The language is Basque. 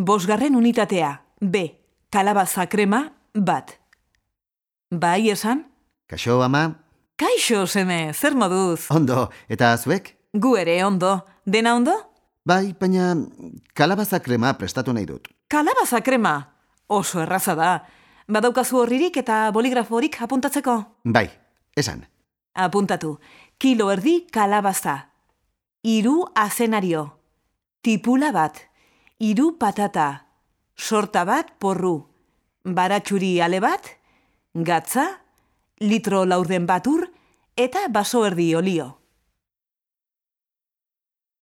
Bosgarren unitatea, B, kalabaza krema, bat. Bai esan? Kaixo, ama? Kaixo, seme, zer moduz? Ondo, eta zuek? Gu ere, ondo. Dena ondo? Bai, baina kalabaza krema prestatu nahi dut. Kalabaza krema? Oso erraza da. Badaukazu horririk eta boligraforik apuntatzeko? Bai, esan. Apuntatu. Kilo erdi kalabaza. Iru azenario. Tipula bat. Iru patata. Sorta bat porru. Baratxuri ale bat. Gatza. Litro laurden batur. Eta baso erdi olio.